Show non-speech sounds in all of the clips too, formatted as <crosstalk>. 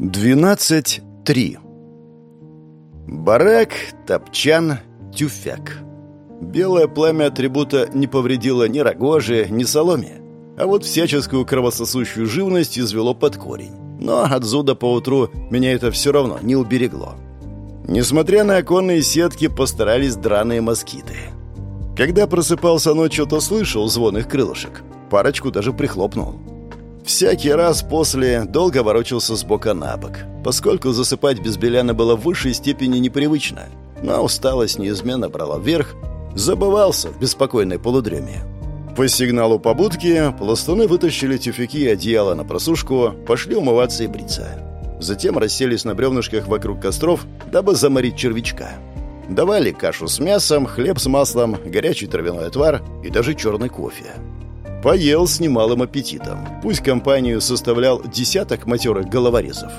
12.3 Барак, топчан, тюфяк. Белое пламя атрибута не повредило ни рогоже, ни соломе, а вот всяческую кровососущую живность извело под корень. Но от зуда поутру меня это все равно не уберегло. Несмотря на оконные сетки, постарались драные москиты. Когда просыпался ночью, то слышал звон их крылышек. Парочку даже прихлопнул. Всякий раз после долго ворочался с бока на бок, поскольку засыпать без Беляна было в высшей степени непривычно. Но усталость неизменно брала вверх, забывался в беспокойной полудреме. По сигналу побудки пластуны вытащили тюфяки и одеяло на просушку, пошли умываться и бриться. Затем расселись на бревнышках вокруг костров, дабы заморить червячка. Давали кашу с мясом, хлеб с маслом, горячий травяной отвар и даже черный кофе. Поел с немалым аппетитом. Пусть компанию составлял десяток матерых головорезов.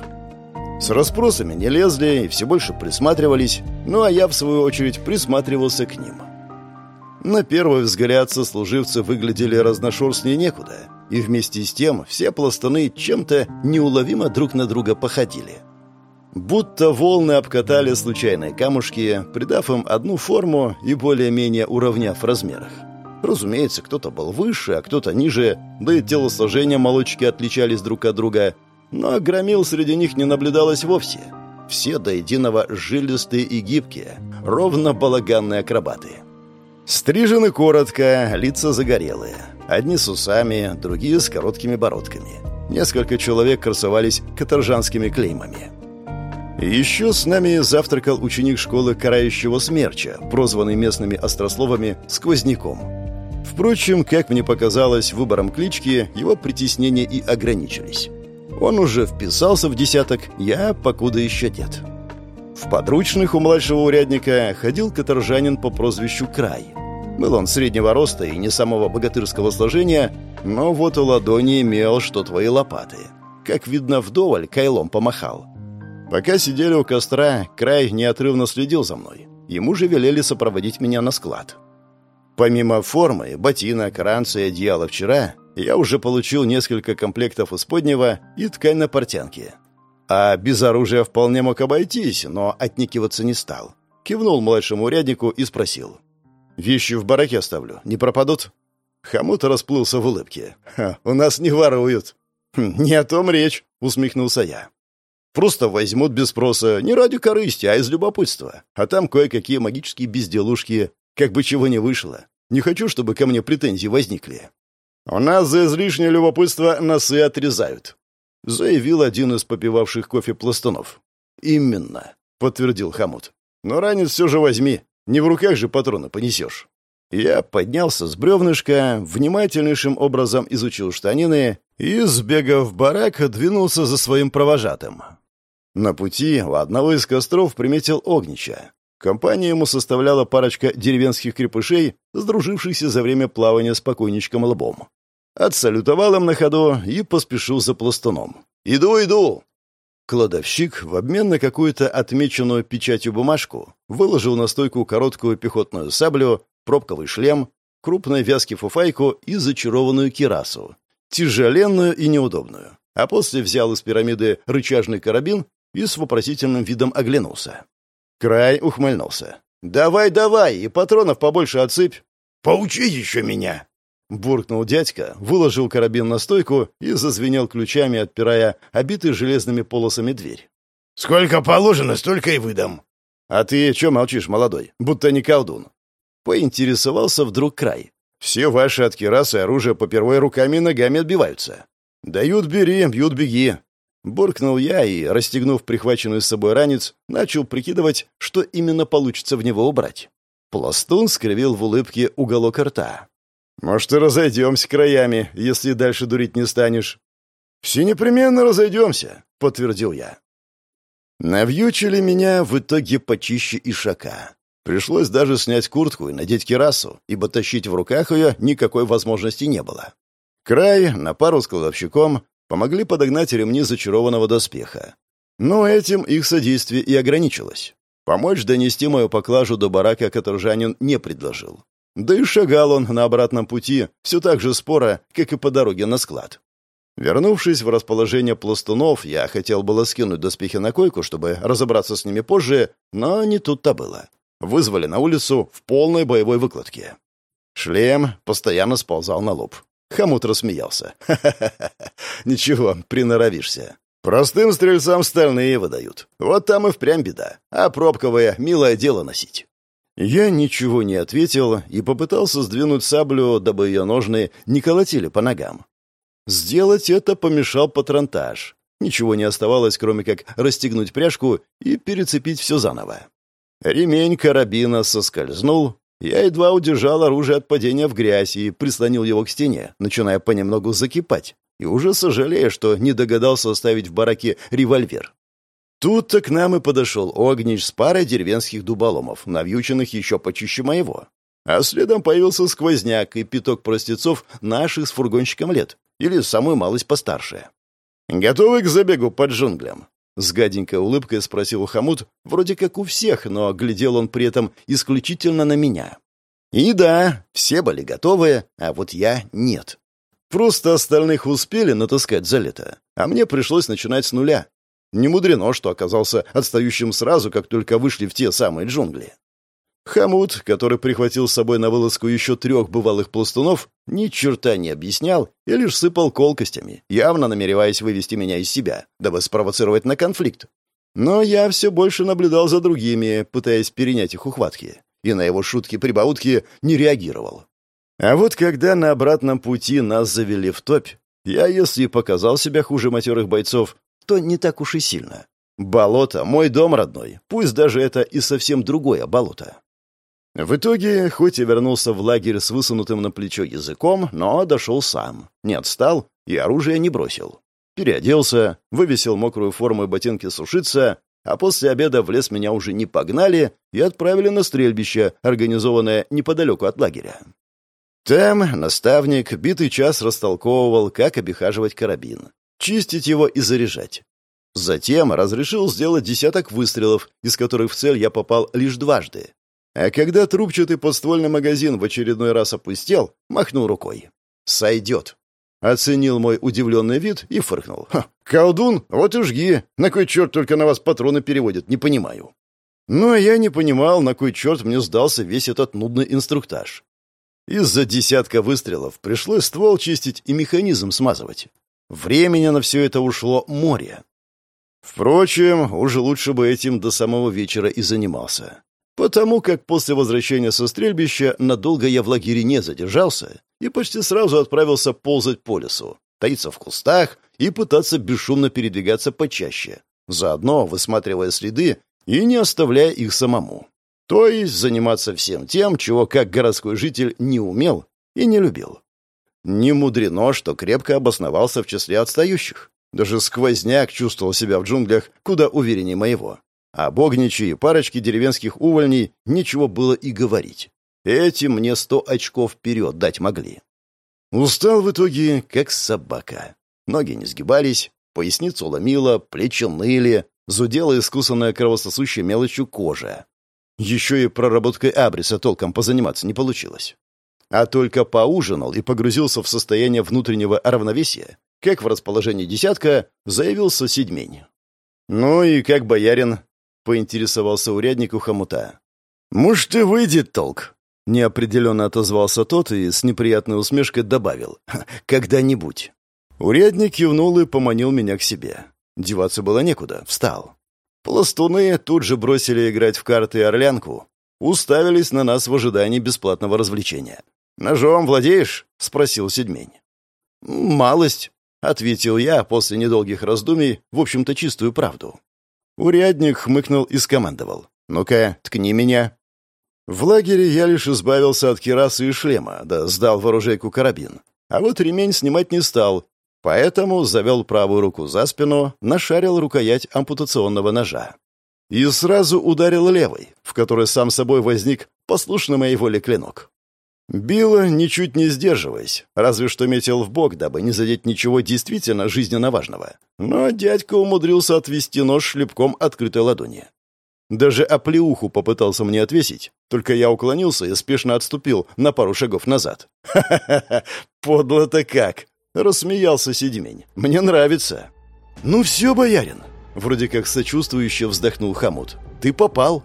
С расспросами не лезли и все больше присматривались, ну а я, в свою очередь, присматривался к ним. На первый взгляд сослуживцы выглядели разношерстнее некуда, и вместе с тем все пластуны чем-то неуловимо друг на друга походили. Будто волны обкатали случайные камушки, придав им одну форму и более-менее уравняв в размерах. Разумеется, кто-то был выше, а кто-то ниже, да и телосложения молочки отличались друг от друга. Но громил среди них не наблюдалось вовсе. Все до единого жилистые и гибкие, ровно балаганные акробаты. Стрижены коротко, лица загорелые. Одни с усами, другие с короткими бородками. Несколько человек красовались каторжанскими клеймами. Еще с нами завтракал ученик школы карающего смерча, прозванный местными острословами «сквозняком». Впрочем, как мне показалось, выбором клички его притеснения и ограничились. Он уже вписался в десяток, я покуда еще нет. В подручных у младшего урядника ходил каторжанин по прозвищу Край. Был он среднего роста и не самого богатырского сложения, но вот у ладони имел что твои лопаты. Как видно, вдоволь кайлом помахал. Пока сидели у костра, Край неотрывно следил за мной. Ему же велели сопроводить меня на склад. Помимо формы, ботинок, ранца и одеяла вчера, я уже получил несколько комплектов исподнего и ткань на портянке. А без оружия вполне мог обойтись, но отникиваться не стал. Кивнул младшему уряднику и спросил. «Вещи в бараке оставлю, не пропадут?» Хомут расплылся в улыбке. «У нас не воруют». «Хм, «Не о том речь», — усмехнулся я. «Просто возьмут без спроса, не ради корысти, а из любопытства. А там кое-какие магические безделушки, как бы чего не вышло. Не хочу, чтобы ко мне претензии возникли. У нас за излишнее любопытство носы отрезают», — заявил один из попивавших кофе пластунов. «Именно», — подтвердил Хамут. «Но ранец все же возьми. Не в руках же патроны понесешь». Я поднялся с бревнышка, внимательнейшим образом изучил штанины и, сбегав в барак, двинулся за своим провожатым. На пути у одного из костров приметил Огнича. Компанию ему составляла парочка деревенских крепышей, сдружившихся за время плавания с покойничком лбом. Отсалютовал им на ходу и поспешил за пластуном. «Иду, иду!» Кладовщик в обмен на какую-то отмеченную печатью бумажку выложил на стойку короткую пехотную саблю, пробковый шлем, крупной вязки фуфайку и зачарованную кирасу. Тяжеленную и неудобную. А после взял из пирамиды рычажный карабин и с вопросительным видом оглянулся. Край ухмыльнулся. «Давай, давай, и патронов побольше отсыпь». «Поучи еще меня!» Буркнул дядька, выложил карабин на стойку и зазвенел ключами, отпирая обитый железными полосами дверь. «Сколько положено, столько и выдам». «А ты че молчишь, молодой? Будто не колдун». Поинтересовался вдруг край. «Все ваши от керасы оружия попервой руками и ногами отбиваются. Дают — бери, бьют — беги. Буркнул я и, расстегнув прихваченную с собой ранец, начал прикидывать, что именно получится в него убрать. Пластун скривил в улыбке уголок рта. «Может, и разойдемся краями, если дальше дурить не станешь». «Все непременно разойдемся», — подтвердил я. Навьючили меня в итоге почище ишака. Пришлось даже снять куртку и надеть кирасу, ибо тащить в руках ее никакой возможности не было. Край на пару с кладовщиком помогли подогнать ремни зачарованного доспеха. Но этим их содействие и ограничилось. Помочь донести мою поклажу до барака каторжанин не предложил. Да и шагал он на обратном пути все так же споро, как и по дороге на склад. Вернувшись в расположение пластунов, я хотел было скинуть доспехи на койку, чтобы разобраться с ними позже, но не тут-то было. Вызвали на улицу в полной боевой выкладке. Шлем постоянно сползал на лоб. Хамут рассмеялся. «Ха-ха-ха! <laughs> Ничего, приноровишься. Простым стрельцам стальные выдают. Вот там и впрямь беда. А пробковое — милое дело носить». Я ничего не ответил и попытался сдвинуть саблю, дабы ее ножны не колотили по ногам. Сделать это помешал патронтаж. Ничего не оставалось, кроме как расстегнуть пряжку и перецепить все заново. Ремень карабина соскользнул. Я едва удержал оружие от падения в грязь и прислонил его к стене, начиная понемногу закипать, и уже сожалея, что не догадался оставить в бараке револьвер. Тут-то к нам и подошел Огнич с парой деревенских дуболомов, навьюченных еще почище моего. А следом появился сквозняк и пяток простецов наших с фургонщиком лет, или самую малость постарше. «Готовы к забегу под джунглям?» С гаденькой улыбкой спросил Хамут, вроде как у всех, но глядел он при этом исключительно на меня. И да, все были готовы, а вот я нет. Просто остальных успели натаскать за лето, а мне пришлось начинать с нуля. Не мудрено, что оказался отстающим сразу, как только вышли в те самые джунгли. Хамут, который прихватил с собой на вылазку еще трех бывалых пластунов, ни черта не объяснял и лишь сыпал колкостями, явно намереваясь вывести меня из себя, дабы спровоцировать на конфликт. Но я все больше наблюдал за другими, пытаясь перенять их ухватки, и на его шутки-прибаутки не реагировал. А вот когда на обратном пути нас завели в топь, я, если показал себя хуже матерых бойцов, то не так уж и сильно. Болото — мой дом родной, пусть даже это и совсем другое болото. В итоге, хоть и вернулся в лагерь с высунутым на плечо языком, но дошел сам. Не отстал и оружие не бросил. Переоделся, вывесил мокрую форму и ботинки сушиться, а после обеда в лес меня уже не погнали и отправили на стрельбище, организованное неподалеку от лагеря. Там наставник битый час растолковывал, как обихаживать карабин, чистить его и заряжать. Затем разрешил сделать десяток выстрелов, из которых в цель я попал лишь дважды. А когда трубчатый подствольный магазин в очередной раз опустел, махнул рукой. «Сойдет». Оценил мой удивленный вид и фыркнул. «Ха, колдун, вот и жги. На кой черт только на вас патроны переводят, не понимаю». Ну, а я не понимал, на кой черт мне сдался весь этот нудный инструктаж. Из-за десятка выстрелов пришлось ствол чистить и механизм смазывать. Времени на все это ушло море. Впрочем, уже лучше бы этим до самого вечера и занимался. Потому как после возвращения со стрельбища надолго я в лагере не задержался и почти сразу отправился ползать по лесу, таиться в кустах и пытаться бесшумно передвигаться почаще, заодно высматривая следы и не оставляя их самому. То есть заниматься всем тем, чего как городской житель не умел и не любил. Не мудрено, что крепко обосновался в числе отстающих. Даже сквозняк чувствовал себя в джунглях куда увереннее моего. А богничи и парочки деревенских увольней ничего было и говорить. Эти мне сто очков вперед дать могли. Устал в итоге, как собака. Ноги не сгибались, поясницу ломило, плечи ныли, зудела искусанная кровососущей мелочью кожа. Еще и проработкой абриса толком позаниматься не получилось. А только поужинал и погрузился в состояние внутреннего равновесия, как в расположении десятка заявился седьмень. «Ну и как боярин?» — поинтересовался урядник у хомута. «Может, и выйдет толк», — неопределенно отозвался тот и с неприятной усмешкой добавил. «Когда-нибудь». Урядник кивнул и поманил меня к себе. Деваться было некуда, встал. Пластуны тут же бросили играть в карты и орлянку, уставились на нас в ожидании бесплатного развлечения. «Ножом владеешь?» — спросил Седьмень. «Малость», — ответил я после недолгих раздумий, в общем-то, чистую правду. Урядник хмыкнул и скомандовал. «Ну-ка, ткни меня». В лагере я лишь избавился от кирасы и шлема, да сдал в оружейку карабин. А вот ремень снимать не стал, поэтому завел правую руку за спину, нашарил рукоять ампутационного ножа. И сразу ударил левой, в которой сам собой возник послушный моей воле клинок. Било, ничуть не сдерживаясь, разве что метил в бок, дабы не задеть ничего действительно жизненно важного. Но дядька умудрился отвести нож шлепком открытой ладони. Даже оплеуху попытался мне отвесить, только я уклонился и спешно отступил на пару шагов назад. «Ха-ха-ха! Подло-то как!» Рассмеялся Седьмень. «Мне нравится». «Ну все, боярин!» Вроде как сочувствующе вздохнул Хамут. «Ты попал!»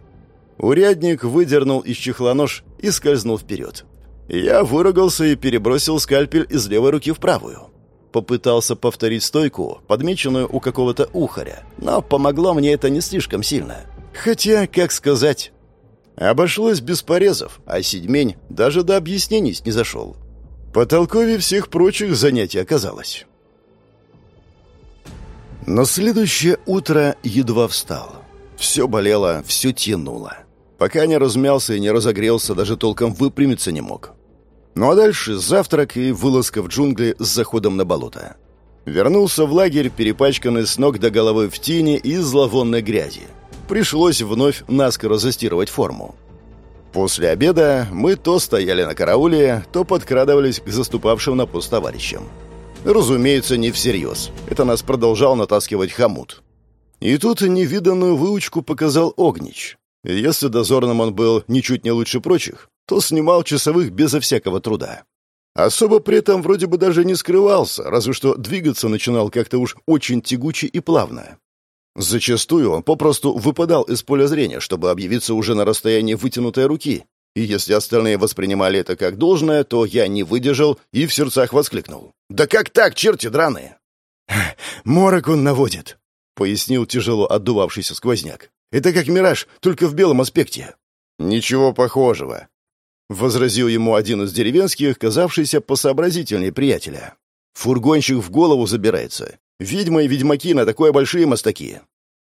Урядник выдернул из чехла нож и скользнул вперед. Я выругался и перебросил скальпель из левой руки в правую. Попытался повторить стойку, подмеченную у какого-то ухаря, но помогло мне это не слишком сильно. Хотя, как сказать... Обошлось без порезов, а седьмень даже до объяснений снизошел. По толкове всех прочих занятий оказалось. Но следующее утро едва встал. Все болело, все тянуло. Пока не размялся и не разогрелся, даже толком выпрямиться не мог. Ну а дальше завтрак и вылазка в джунгли с заходом на болото. Вернулся в лагерь, перепачканный с ног до головы в тени и зловонной грязи. Пришлось вновь наскоро застирывать форму. После обеда мы то стояли на карауле, то подкрадывались к заступавшим на пост товарищам. Разумеется, не всерьез. Это нас продолжал натаскивать хомут. И тут невиданную выучку показал Огнич. Если дозорным он был ничуть не лучше прочих, то снимал часовых безо всякого труда. Особо при этом вроде бы даже не скрывался, разве что двигаться начинал как-то уж очень тягуче и плавно. Зачастую он попросту выпадал из поля зрения, чтобы объявиться уже на расстоянии вытянутой руки, и если остальные воспринимали это как должное, то я не выдержал и в сердцах воскликнул. «Да как так, черти драные?» «Морок он наводит», — пояснил тяжело отдувавшийся сквозняк. «Это как мираж, только в белом аспекте». «Ничего похожего», — возразил ему один из деревенских, казавшийся посообразительнее приятеля. «Фургонщик в голову забирается. Ведьмы и ведьмаки на такое большие мостаки».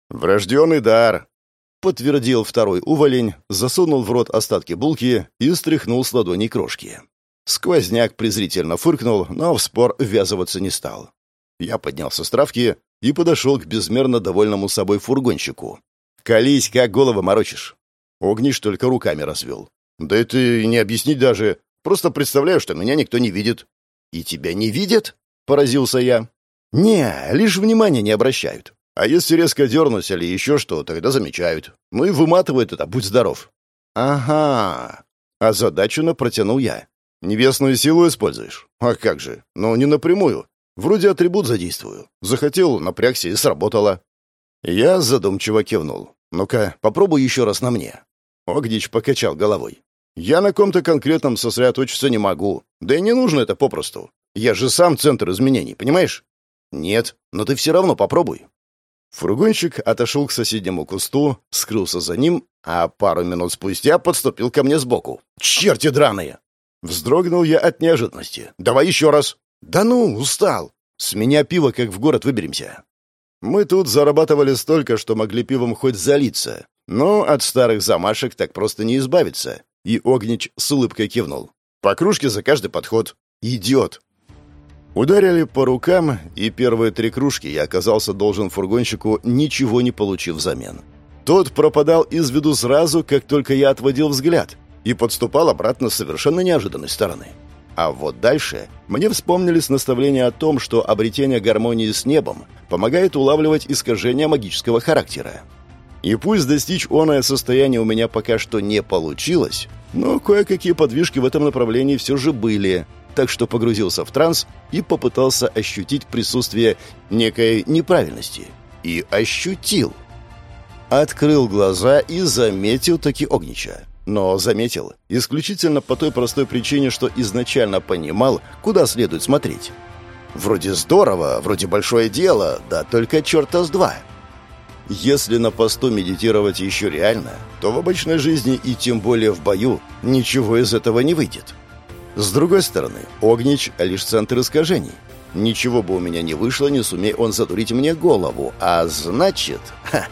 «Врожденный дар», — подтвердил второй уволень, засунул в рот остатки булки и стряхнул с ладоней крошки. Сквозняк презрительно фыркнул, но в спор ввязываться не стал. Я поднялся с травки и подошел к безмерно довольному собой фургонщику. «Колись, как голову морочишь!» Огниш только руками развел. «Да это не объяснить даже. Просто представляю, что меня никто не видит». «И тебя не видят?» — поразился я. «Не, лишь внимания не обращают. А если резко дернусь или еще что, тогда замечают. Ну и выматывают это, будь здоров». «Ага». Озадаченно протянул я. «Небесную силу используешь? А как же? Ну, не напрямую. Вроде атрибут задействую. Захотел, напрягся и сработало». Я задумчиво кивнул. «Ну-ка, попробуй еще раз на мне». Огдич покачал головой. «Я на ком-то конкретном сосредоточиться не могу. Да и не нужно это попросту. Я же сам центр изменений, понимаешь?» «Нет, но ты все равно попробуй». Фургонщик отошел к соседнему кусту, скрылся за ним, а пару минут спустя подступил ко мне сбоку. «Черти драные!» Вздрогнул я от неожиданности. «Давай еще раз!» «Да ну, устал! С меня пиво, как в город выберемся!» Мы тут зарабатывали столько, что могли пивом хоть залиться, но от старых замашек так просто не избавиться. И Огнич с улыбкой кивнул. «По кружке за каждый подход. Идет!» Ударили по рукам, и первые три кружки я оказался должен фургонщику, ничего не получив взамен. Тот пропадал из виду сразу, как только я отводил взгляд, и подступал обратно с совершенно неожиданной стороны. А вот дальше мне вспомнились наставления о том, что обретение гармонии с небом помогает улавливать искажения магического характера. И пусть достичь оное состояние у меня пока что не получилось, но кое-какие подвижки в этом направлении все же были, так что погрузился в транс и попытался ощутить присутствие некой неправильности. И ощутил. Открыл глаза и заметил таки Огнича. Но заметил исключительно по той простой причине, что изначально понимал, куда следует смотреть. Вроде здорово, вроде большое дело, да только черта с два. Если на посту медитировать еще реально, то в обычной жизни и тем более в бою ничего из этого не выйдет. С другой стороны, Огнич — лишь центр искажений. Ничего бы у меня не вышло, не сумей он задурить мне голову. А значит... <laughs> Ха,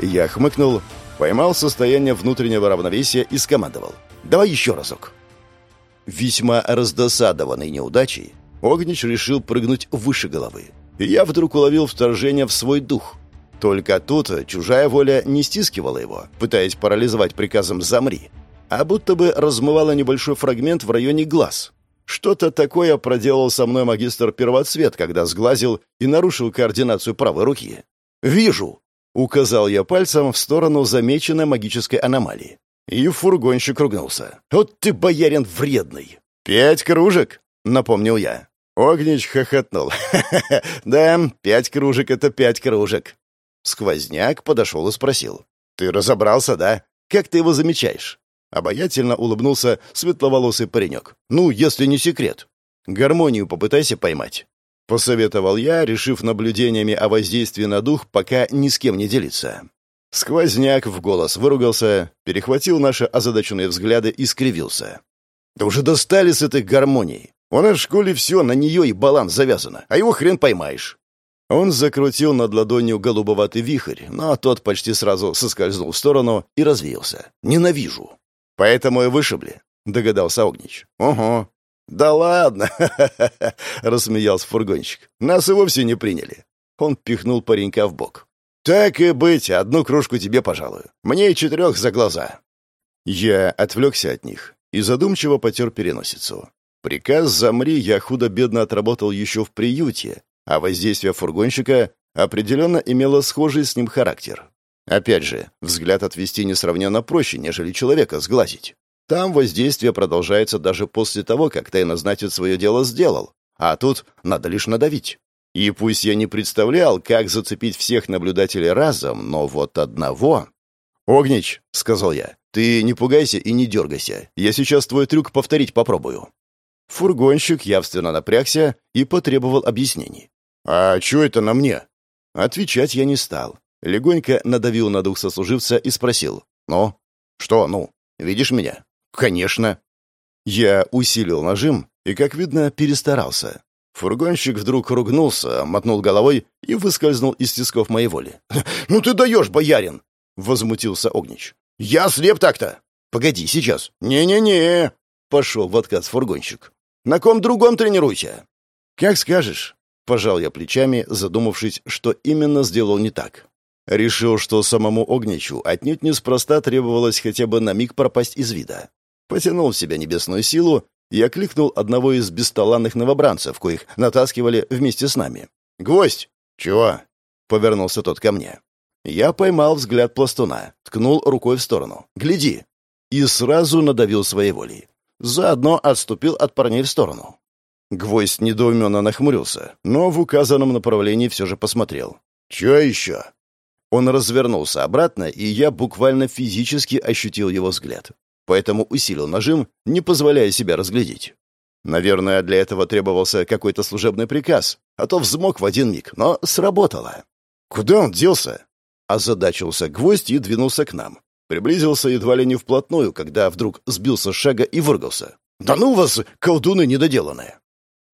я хмыкнул, поймал состояние внутреннего равновесия и скомандовал. «Давай еще разок». Весьма раздосадованный неудачей, Огнич решил прыгнуть выше головы. И я вдруг уловил вторжение в свой дух. Только тут чужая воля не стискивала его, пытаясь парализовать приказом «замри», а будто бы размывала небольшой фрагмент в районе глаз. Что-то такое проделал со мной магистр Первоцвет, когда сглазил и нарушил координацию правой руки. «Вижу!» — указал я пальцем в сторону замеченной магической аномалии. И фургонщик ругнулся. «Вот ты, боярин, вредный!» «Пять кружек!» — напомнил я. Огнич хохотнул. <laughs> «Да, пять кружек — это пять кружек». Сквозняк подошел и спросил. «Ты разобрался, да? Как ты его замечаешь?» Обаятельно улыбнулся светловолосый паренек. «Ну, если не секрет. Гармонию попытайся поймать». Посоветовал я, решив наблюдениями о воздействии на дух пока ни с кем не делиться. Сквозняк в голос выругался, перехватил наши озадаченные взгляды и скривился. «Да уже достали с этой гармонией. У нас в школе все, на нее и баланс завязано, а его хрен поймаешь». Он закрутил над ладонью голубоватый вихрь, но тот почти сразу соскользнул в сторону и развеялся. «Ненавижу». «Поэтому и вышибли», — догадался Огнич. «Ого». «Да ладно!» — рассмеялся фургонщик. «Нас и вовсе не приняли». Он пихнул паренька в бок. «Так и быть, одну кружку тебе, пожалуй. Мне и четырех за глаза». Я отвлекся от них и задумчиво потер переносицу. Приказ «замри» я худо-бедно отработал еще в приюте, а воздействие фургонщика определенно имело схожий с ним характер. Опять же, взгляд отвести несравненно проще, нежели человека сглазить. Там воздействие продолжается даже после того, как Тейна значит свое дело сделал, а тут надо лишь надавить. И пусть я не представлял, как зацепить всех наблюдателей разом, но вот одного... «Огнич», — сказал я, — «ты не пугайся и не дергайся. Я сейчас твой трюк повторить попробую». Фургонщик явственно напрягся и потребовал объяснений. «А чё это на мне?» Отвечать я не стал. Легонько надавил на дух сослуживца и спросил. «Ну? Что «ну»? Видишь меня?» «Конечно». Я усилил нажим и, как видно, перестарался. Фургонщик вдруг ругнулся, мотнул головой и выскользнул из тисков моей воли. «Ну ты даешь, боярин!» — возмутился Огнич. «Я слеп так-то!» «Погоди, сейчас!» «Не-не-не!» — пошел в отказ фургонщик. «На ком другом тренируйся!» «Как скажешь!» — пожал я плечами, задумавшись, что именно сделал не так. Решил, что самому Огничу отнюдь неспроста требовалось хотя бы на миг пропасть из вида. Потянул в себя небесную силу и окликнул одного из бесталанных новобранцев, коих натаскивали вместе с нами. «Гвоздь!» «Чего?» — повернулся тот ко мне. Я поймал взгляд пластуна, ткнул рукой в сторону. «Гляди!» И сразу надавил своей волей. Заодно отступил от парней в сторону. Гвоздь недоуменно нахмурился, но в указанном направлении все же посмотрел. «Че еще?» Он развернулся обратно, и я буквально физически ощутил его взгляд. Поэтому усилил нажим, не позволяя себя разглядеть. Наверное, для этого требовался какой-то служебный приказ, а то взмок в один миг, но сработало. «Куда он делся?» Озадачился гвоздь и двинулся к нам. Приблизился едва ли не вплотную, когда вдруг сбился с шага и выргался. «Да ну вас, колдуны недоделанные!»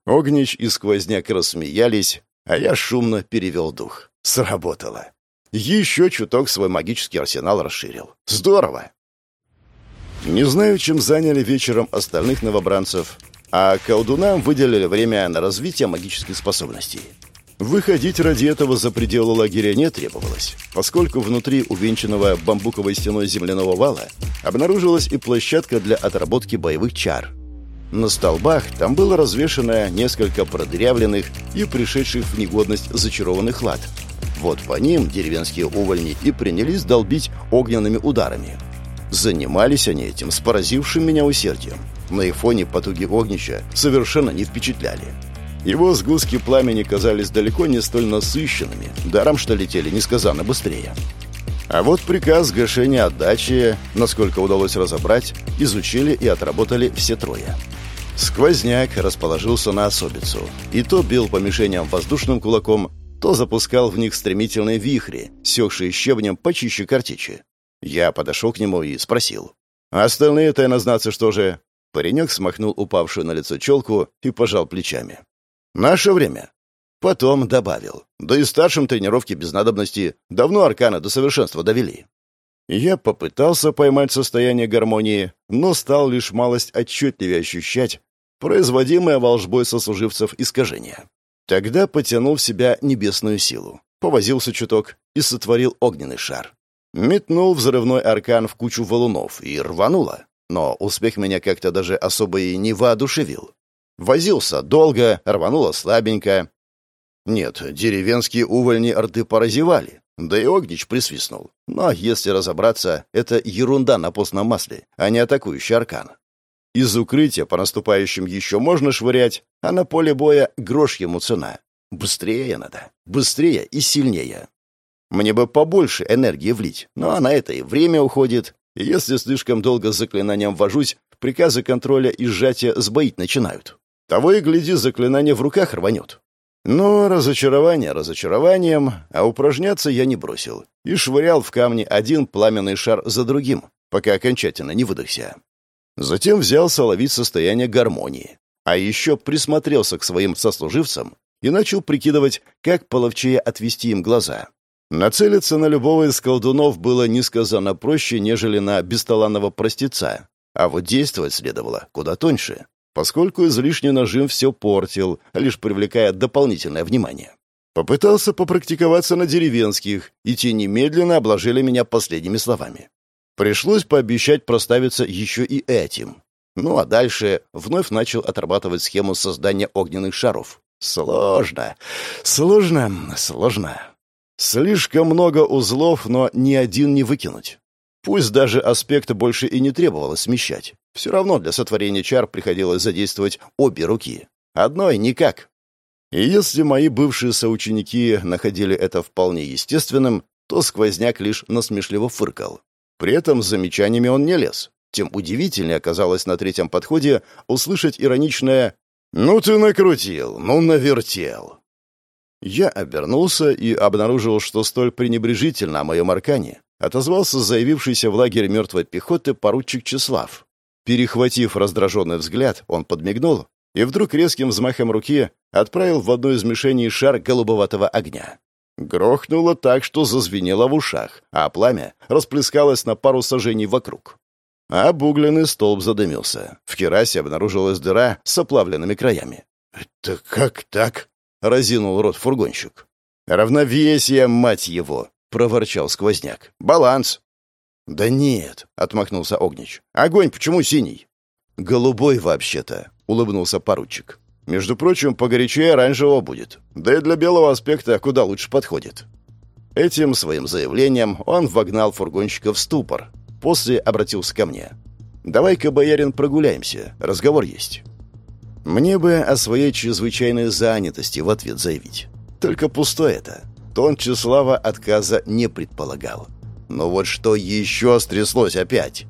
Огнич и сквозняк рассмеялись, а я шумно перевел дух. Сработало. Еще чуток свой магический арсенал расширил. Здорово! Не знаю, чем заняли вечером остальных новобранцев, а колдунам выделили время на развитие магических способностей. Выходить ради этого за пределы лагеря не требовалось, поскольку внутри увенчанного бамбуковой стеной земляного вала обнаружилась и площадка для отработки боевых чар. На столбах там было развешано несколько продырявленных и пришедших в негодность зачарованных лад – вот по ним деревенские увольни и принялись долбить огненными ударами. Занимались они этим с поразившим меня усердием. На их фоне потуги огнища совершенно не впечатляли. Его сгустки пламени казались далеко не столь насыщенными, даром что летели несказанно быстрее. А вот приказ гашения отдачи, насколько удалось разобрать, изучили и отработали все трое. Сквозняк расположился на особицу, и то бил по мишеням воздушным кулаком, то запускал в них стремительные вихри, сёкшие щебнем почище картечи. Я подошел к нему и спросил. «А остальные тайнознаться что же?» Паренек смахнул упавшую на лицо челку и пожал плечами. «Наше время». Потом добавил. «Да и старшим тренировки без надобности давно аркана до совершенства довели». Я попытался поймать состояние гармонии, но стал лишь малость отчетливее ощущать производимое волжбой сослуживцев искажения. Тогда потянул в себя небесную силу, повозился чуток и сотворил огненный шар. Метнул взрывной аркан в кучу валунов и рвануло. Но успех меня как-то даже особо и не воодушевил. Возился долго, рвануло слабенько. Нет, деревенские увольни рты поразевали. Да и Огнич присвистнул. Но если разобраться, это ерунда на постном масле, а не атакующий аркан. Из укрытия по наступающим еще можно швырять, а на поле боя грош ему цена. Быстрее надо. Быстрее и сильнее. Мне бы побольше энергии влить, но на это и время уходит. И если слишком долго с заклинанием вожусь, приказы контроля и сжатия сбоить начинают. Того и гляди, заклинание в руках рванет. Но разочарование разочарованием, а упражняться я не бросил и швырял в камни один пламенный шар за другим, пока окончательно не выдохся. Затем взялся ловить состояние гармонии, а еще присмотрелся к своим сослуживцам и начал прикидывать, как половчее отвести им глаза. Нацелиться на любого из колдунов было несказанно проще, нежели на бесталанного простеца, а вот действовать следовало куда тоньше, поскольку излишний нажим все портил, лишь привлекая дополнительное внимание. Попытался попрактиковаться на деревенских, и те немедленно обложили меня последними словами. Пришлось пообещать проставиться еще и этим. Ну а дальше вновь начал отрабатывать схему создания огненных шаров. Сложно, сложно, сложно. Слишком много узлов, но ни один не выкинуть. Пусть даже аспект больше и не требовалось смещать. Все равно для сотворения чар приходилось задействовать обе руки. Одной никак. И если мои бывшие соученики находили это вполне естественным, то сквозняк лишь насмешливо фыркал. При этом с замечаниями он не лез. Тем удивительнее оказалось на третьем подходе услышать ироничное «Ну ты накрутил, ну навертел». Я обернулся и обнаружил, что столь пренебрежительно о моем аркане отозвался заявившийся в лагерь мертвой пехоты поручик Числав. Перехватив раздраженный взгляд, он подмигнул и вдруг резким взмахом руки отправил в одну из мишеней шар голубоватого огня. Грохнуло так, что зазвенело в ушах, а пламя расплескалось на пару сажений вокруг. Обугленный столб задымился. В керасе обнаружилась дыра с оплавленными краями. «Это как так?» — разинул рот фургонщик. «Равновесие, мать его!» — проворчал сквозняк. «Баланс!» «Да нет», — отмахнулся Огнич. «Огонь почему синий?» «Голубой вообще-то», — улыбнулся поручик. «Между прочим, погорячее оранжевого будет. Да и для белого аспекта куда лучше подходит». Этим своим заявлением он вогнал фургонщика в ступор, После обратился ко мне. «Давай-ка, боярин, прогуляемся. Разговор есть». Мне бы о своей чрезвычайной занятости в ответ заявить. Только пусто это. Тон Числава отказа не предполагал. Но вот что еще стряслось опять?